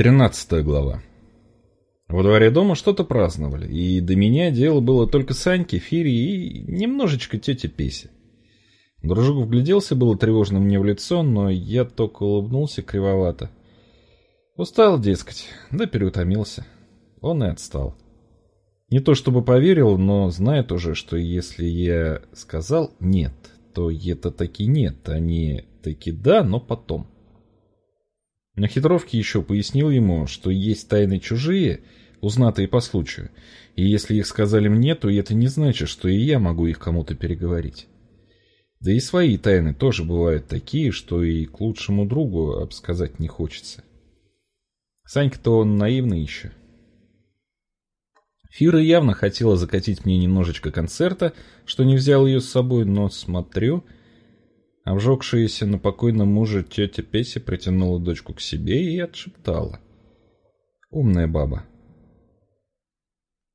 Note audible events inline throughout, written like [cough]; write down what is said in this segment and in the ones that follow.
Тринадцатая глава. Во дворе дома что-то праздновали, и до меня дело было только Саньке, Фире и немножечко тете Песе. Дружок вгляделся было тревожно мне в лицо, но я только улыбнулся кривовато. Устал, дескать, да переутомился. Он и отстал. Не то чтобы поверил, но знает уже, что если я сказал «нет», то это таки «нет», а не таки «да», но потом. На хитровке еще пояснил ему, что есть тайны чужие, узнатые по случаю, и если их сказали мне, то это не значит, что и я могу их кому-то переговорить. Да и свои тайны тоже бывают такие, что и к лучшему другу обсказать не хочется. Санька-то он наивный еще. Фира явно хотела закатить мне немножечко концерта, что не взял ее с собой, но смотрю, Обжегшаяся на покойном муже тетя Песя притянула дочку к себе и отшептала. Умная баба.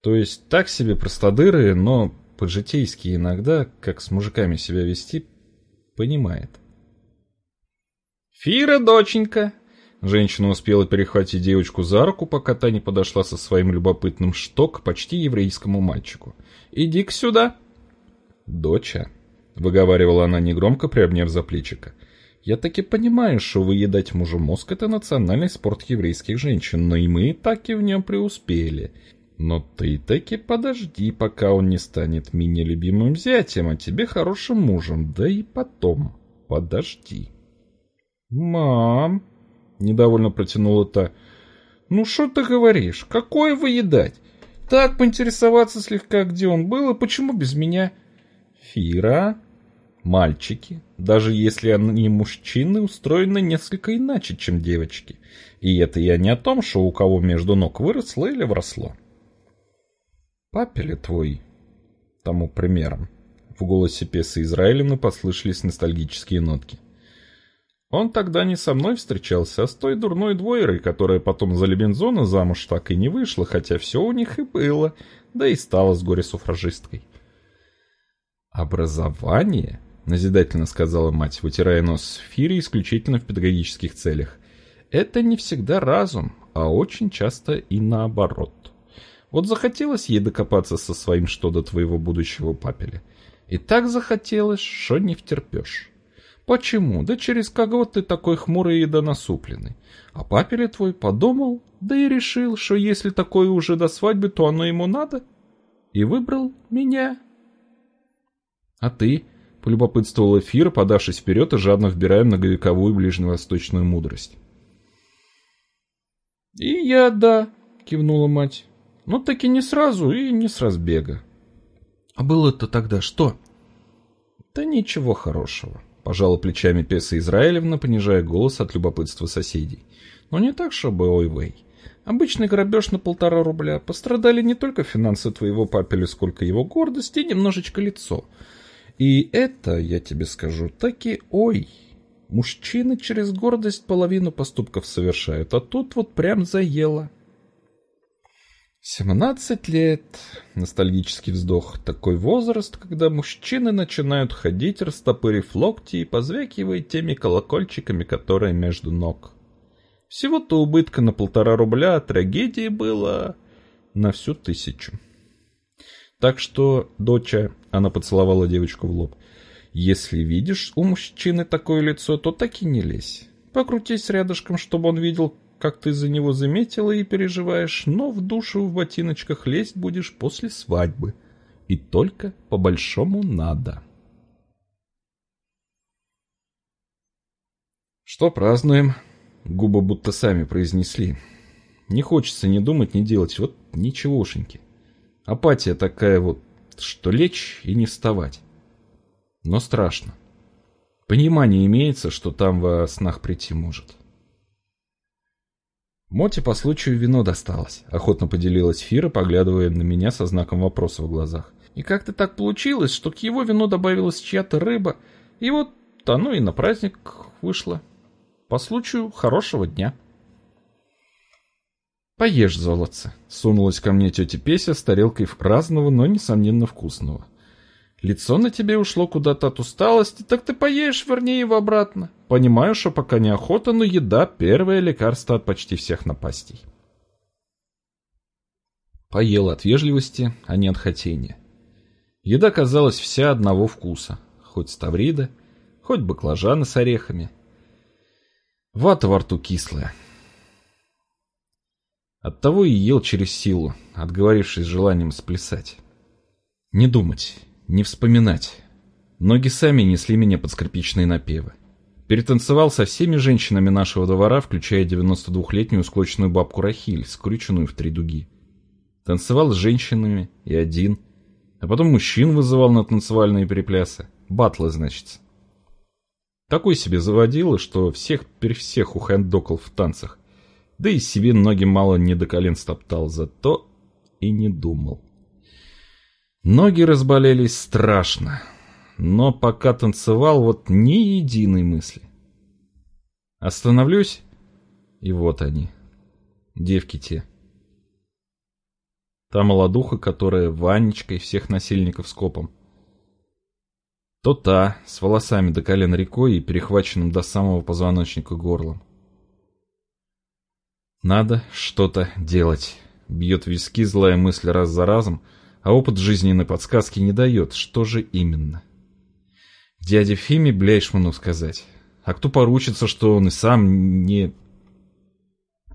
То есть так себе простодыры, но по-житейски иногда, как с мужиками себя вести, понимает. «Фира, доченька!» Женщина успела перехватить девочку за руку, пока та не подошла со своим любопытным что к почти еврейскому мальчику. «Иди-ка сюда!» «Доча!» — выговаривала она негромко, приобняв за плечико. «Я таки понимаю, что выедать мужу мозг — это национальный спорт еврейских женщин, но и мы таки в нем преуспели. Но ты таки подожди, пока он не станет меня любимым зятем, а тебе хорошим мужем, да и потом подожди». «Мам!» — недовольно протянула та. «Ну что ты говоришь? Какое выедать? Так поинтересоваться слегка, где он был, и почему без меня?» «Фира?» Мальчики, даже если они мужчины, устроены несколько иначе, чем девочки. И это я не о том, что у кого между ног выросло или вросло. Папе ли твой тому примером? В голосе Песа Израилевны послышались ностальгические нотки. Он тогда не со мной встречался, а с той дурной двоерой, которая потом за Лебензона замуж так и не вышла, хотя все у них и было, да и стала с горе-суфражисткой. Образование? — назидательно сказала мать, вытирая нос в Фире исключительно в педагогических целях. «Это не всегда разум, а очень часто и наоборот. Вот захотелось ей докопаться со своим что до твоего будущего папеля. И так захотелось, что не втерпешь. Почему? Да через кого ты такой хмурый и донасупленный. А папеля твой подумал, да и решил, что если такое уже до свадьбы, то оно ему надо. И выбрал меня. А ты полюбопытствовала Фира, подавшись вперед и жадно вбирая многовековую ближневосточную мудрость. «И я, да», — кивнула мать. «Но таки не сразу и не с разбега». «А было-то тогда что?» «Да ничего хорошего», — пожала плечами Песа Израилевна, понижая голос от любопытства соседей. «Но не так, чтобы ой-вей. Обычный грабеж на полтора рубля. Пострадали не только финансы твоего папеля, сколько его гордость и немножечко лицо. И это, я тебе скажу, таки ой. Мужчины через гордость половину поступков совершают, а тут вот прям заело. Семнадцать лет. Ностальгический вздох. Такой возраст, когда мужчины начинают ходить, растопырив локти и позвякивая теми колокольчиками, которые между ног. Всего-то убытка на полтора рубля, а трагедии было на всю тысячу. Так что, доча, она поцеловала девочку в лоб, если видишь у мужчины такое лицо, то так и не лезь. Покрутись рядышком, чтобы он видел, как ты за него заметила и переживаешь, но в душу в ботиночках лезть будешь после свадьбы. И только по-большому надо. Что празднуем? Губы будто сами произнесли. Не хочется ни думать, ни делать. Вот ничегошеньки. Апатия такая вот, что лечь и не вставать. Но страшно. Понимание имеется, что там во снах прийти может. Моте по случаю вино досталось, охотно поделилась Фира, поглядывая на меня со знаком вопроса в глазах. И как-то так получилось, что к его вину добавилась чья-то рыба, и вот оно и на праздник вышло. По случаю хорошего дня. «Поешь, золотце», — сунулась ко мне тетя Песя с тарелкой разного, но, несомненно, вкусного. Лицо на тебе ушло куда-то от усталости, так ты поешь, вернее, его обратно. Понимаю, что пока не охота, но еда — первое лекарство от почти всех напастей. Поел от вежливости, а не от хотения. Еда казалась вся одного вкуса, хоть ставрида, хоть баклажаны с орехами. Вата во рту кислая. Оттого и ел через силу, отговорившись желанием сплясать. Не думать, не вспоминать. Ноги сами несли меня под скрипичные напевы. Перетанцевал со всеми женщинами нашего двора, включая 92-летнюю склочную бабку Рахиль, скрюченную в три дуги. Танцевал с женщинами и один, а потом мужчин вызывал на танцевальные переплясы. Батлы, значит. Такой себе заводила, что всех при всех ухэндокал в танцах. Да и себе ноги мало не до колен стоптал, зато и не думал. Ноги разболелись страшно, но пока танцевал, вот ни единой мысли. Остановлюсь, и вот они, девки те. Та молодуха, которая Ванечкой всех насильников скопом. То та, с волосами до колен рекой и перехваченным до самого позвоночника горлом. Надо что-то делать. Бьет виски злая мысль раз за разом — а опыт жизненной подсказки не дает, что же именно. Дяде Фиме Бляйшману сказать. А кто поручится, что он и сам не...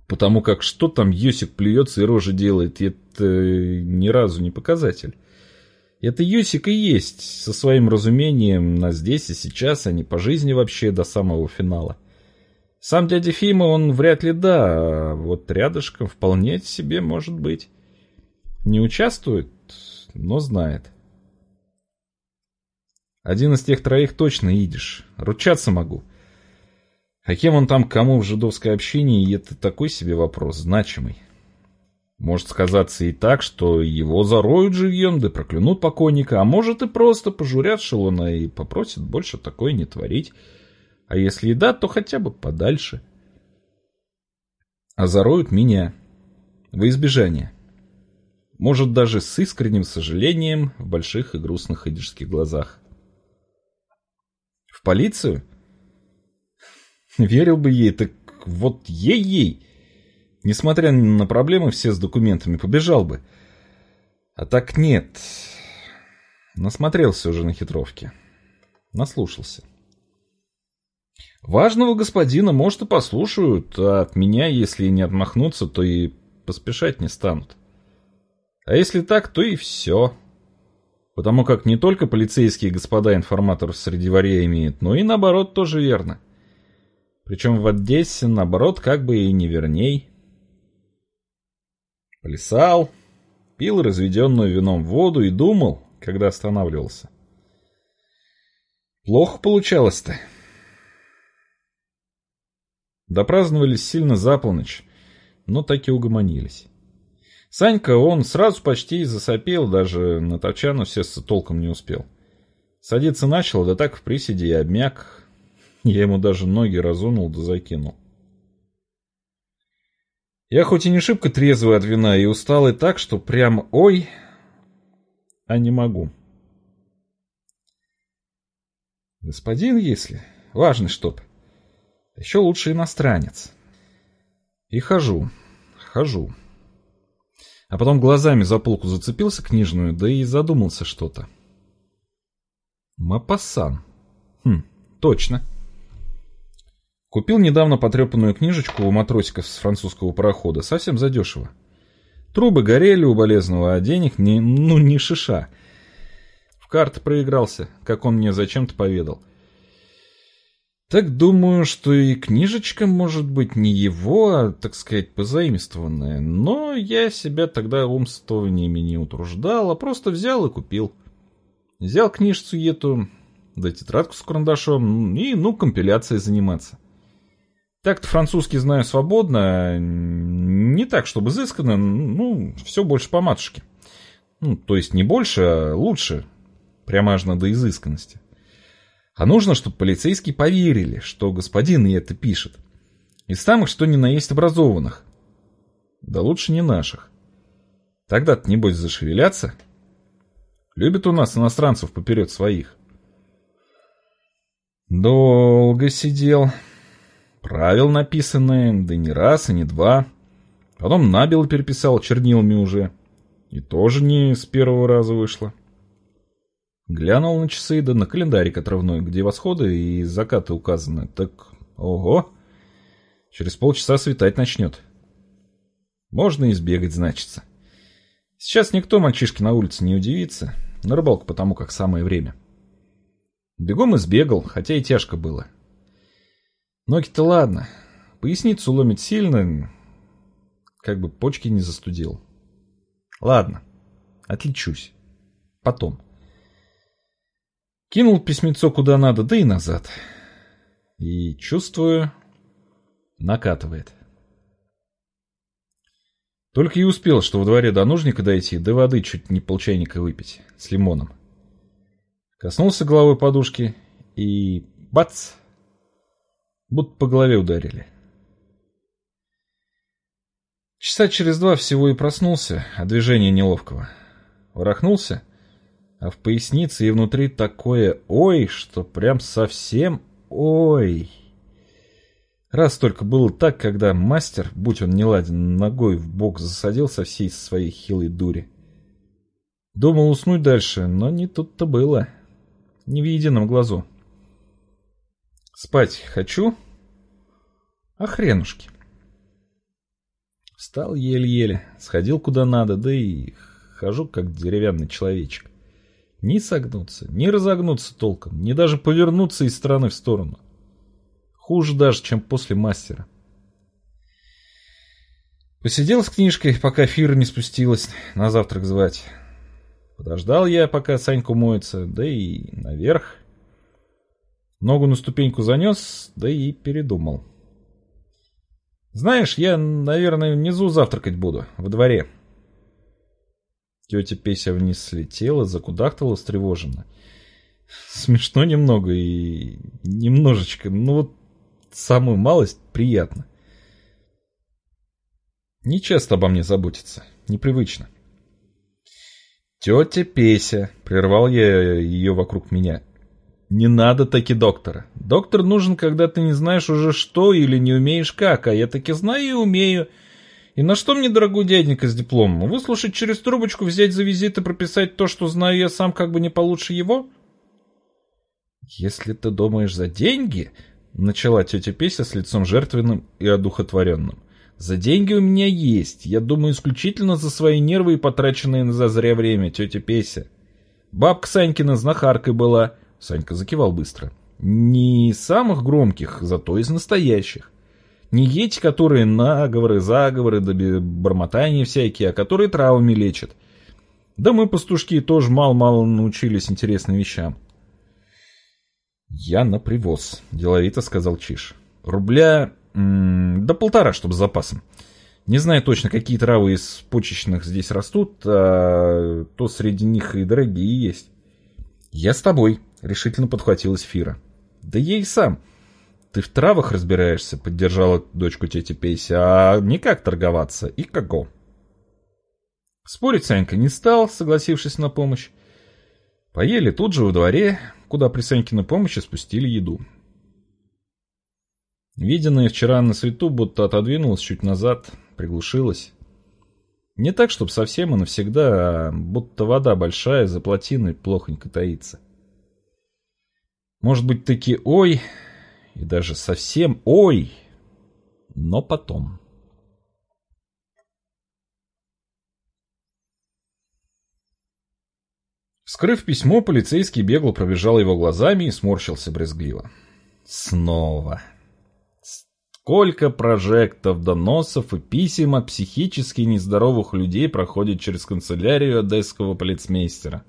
Потому как что там Йосик плюется и рожи делает, это ни разу не показатель. Это Йосик и есть, со своим разумением на здесь и сейчас, а не по жизни вообще до самого финала. Сам дядя Фима, он вряд ли да, а вот рядышком вполне себе может быть. Не участвует, но знает. Один из тех троих точно идешь. Ручаться могу. А кем он там кому в жидовской общине, это такой себе вопрос, значимый. Может сказаться и так, что его зароют живьем, да проклянут покойника, а может и просто пожурят Шелона и попросят больше такое не творить. А если и да, то хотя бы подальше. А зароют меня. Во избежание. Может, даже с искренним сожалением в больших и грустных идишских глазах. В полицию? Верил бы ей, так вот ей-ей. Несмотря на проблемы все с документами, побежал бы. А так нет. Насмотрелся уже на хитровки. Наслушался. Важного господина, может, и послушают, а от меня, если не отмахнуться, то и поспешать не станут. А если так, то и все. Потому как не только полицейские господа информаторов среди варья имеют, но и наоборот тоже верно. Причем в Одессе наоборот как бы и не верней. Плясал, пил разведенную вином воду и думал, когда останавливался. Плохо получалось-то. Допраздновались сильно за полночь, но так и угомонились. Санька, он сразу почти засопел, даже на топчану сесться толком не успел. Садиться начал, да так в приседе и обмяк. Я ему даже ноги разунул да закинул. Я хоть и не шибко трезвый от вина и усталый так, что прям ой, а не могу. Господин, если, важный чтоб. Еще лучше иностранец. И хожу, хожу. А потом глазами за полку зацепился книжную, да и задумался что-то. Мапасан. Хм, точно. Купил недавно потрепанную книжечку у матросиков с французского парохода, совсем задешево. Трубы горели у болезного, а денег не, ну, не шиша. В карты проигрался, как он мне зачем-то поведал. Так думаю, что и книжечка может быть не его, а, так сказать, позаимствованная. Но я себя тогда умствованиями не утруждал, а просто взял и купил. Взял книжцу эту, да тетрадку с карандашом, и, ну, компиляцией заниматься. Так-то французский знаю свободно, не так, чтобы изысканно, ну, все больше по матушке. Ну, то есть не больше, а лучше, прямо аж до изысканности. А нужно, чтобы полицейские поверили, что господин и это пишет. Из самых, что ни на есть образованных. Да лучше не наших. Тогда-то, небось, зашевелятся. Любят у нас иностранцев поперед своих. Долго сидел. Правил написанные, да не раз и не два. Потом набело переписал чернилами уже. И тоже не с первого раза вышло. Глянул на часы, да на календарик отрывной, где восходы и закаты указаны. Так, ого, через полчаса светать начнет. Можно и сбегать, значится. Сейчас никто мальчишки на улице не удивится. На рыбалку потому как самое время. Бегом и сбегал, хотя и тяжко было. Ноги-то ладно. Поясницу ломит сильно, как бы почки не застудил. Ладно, отличусь. Потом. Кинул письмецо куда надо, да и назад. И чувствую, накатывает. Только и успел, что во дворе до нужника дойти, до воды чуть не полчайника выпить, с лимоном. Коснулся головой подушки и... бац! Будто по голове ударили. Часа через два всего и проснулся от движения неловкого. Ворохнулся а в пояснице и внутри такое «ой», что прям совсем «ой». Раз только было так, когда мастер, будь он неладен, ногой в бок засадил со всей своей хилой дури. Думал уснуть дальше, но не тут-то было. Не в едином глазу. Спать хочу? А хренушки. Встал еле-еле, сходил куда надо, да и хожу как деревянный человечек. Ни согнуться, ни разогнуться толком, ни даже повернуться из стороны в сторону. Хуже даже, чем после мастера. Посидел с книжкой, пока Фира не спустилась на завтрак звать. Подождал я, пока Санька моется, да и наверх. Ногу на ступеньку занес, да и передумал. Знаешь, я, наверное, внизу завтракать буду, во дворе. Тетя Песя вниз слетела, закудахтала встревоженно. Смешно немного и немножечко, ну вот самую малость приятно. Не часто обо мне заботится, непривычно. «Тетя Песя», — прервал я ее вокруг меня, — «не надо таки доктора. Доктор нужен, когда ты не знаешь уже что или не умеешь как, а я таки знаю и умею. И на что мне, дорогой дяденька с дипломом? Выслушать через трубочку, взять за визит и прописать то, что знаю я сам как бы не получше его? Если ты думаешь за деньги, начала тетя Песя с лицом жертвенным и одухотворенным. За деньги у меня есть. Я думаю исключительно за свои нервы и потраченные на зазря время, тетя Песя. Бабка Санькина знахаркой была. Санька закивал быстро. Не самых громких, зато из настоящих. Не эти, которые наговоры, заговоры, да бормотания всякие, а которые травами лечат. Да мы, пастушки, тоже мало-мало научились интересным вещам. «Я на привоз», — деловито сказал Чиш. «Рубля... -м, да полтора, чтобы с запасом. Не знаю точно, какие травы из почечных здесь растут, а то среди них и дорогие есть». «Я с тобой», — решительно подхватилась Фира. «Да я и сам. Ты в травах разбираешься, поддержала дочку тети Пейся, а не как торговаться и како. Спорить Санька не стал, согласившись на помощь. Поели тут же во дворе, куда при Санькиной помощи спустили еду. Виденное вчера на свету будто отодвинулось чуть назад, приглушилось. Не так, чтобы совсем и навсегда, а будто вода большая за плотиной плохонько таится. Может быть, таки ой, и даже совсем ой, но потом. Вскрыв письмо, полицейский бегло пробежал его глазами и сморщился брезгливо. Снова. Сколько прожектов, доносов и писем от психически нездоровых людей проходит через канцелярию одесского полицмейстера.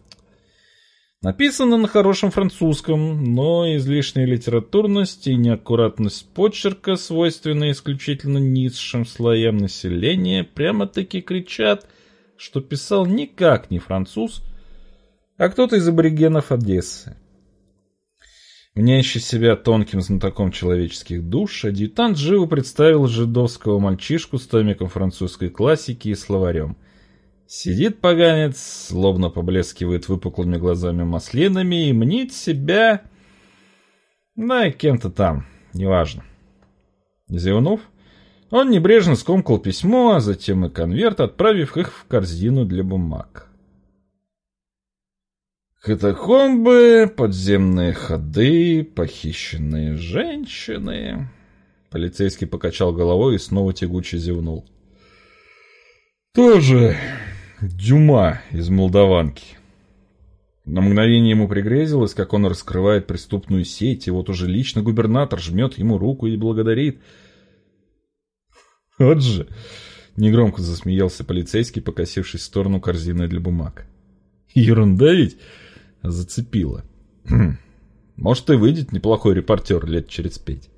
Написано на хорошем французском, но излишняя литературность и неаккуратность почерка, свойственные исключительно низшим слоям населения, прямо-таки кричат, что писал никак не француз, а кто-то из аборигенов Одессы. Мнящий себя тонким знатоком человеческих душ, адъютант живо представил жидовского мальчишку с томиком французской классики и словарем – Сидит поганец, словно поблескивает выпуклыми глазами маслинами и мнит себя... Да, кем-то там, неважно. Зевнув, он небрежно скомкал письмо, а затем и конверт, отправив их в корзину для бумаг. Катакомбы, подземные ходы, похищенные женщины... Полицейский покачал головой и снова тягуче зевнул. Тоже Дюма из Молдаванки. На мгновение ему пригрезилось, как он раскрывает преступную сеть, и вот уже лично губернатор жмет ему руку и благодарит. Вот же! Негромко засмеялся полицейский, покосившись в сторону корзины для бумаг. Ерунда ведь зацепила. [clears throat] Может, и выйдет неплохой репортер лет через пять.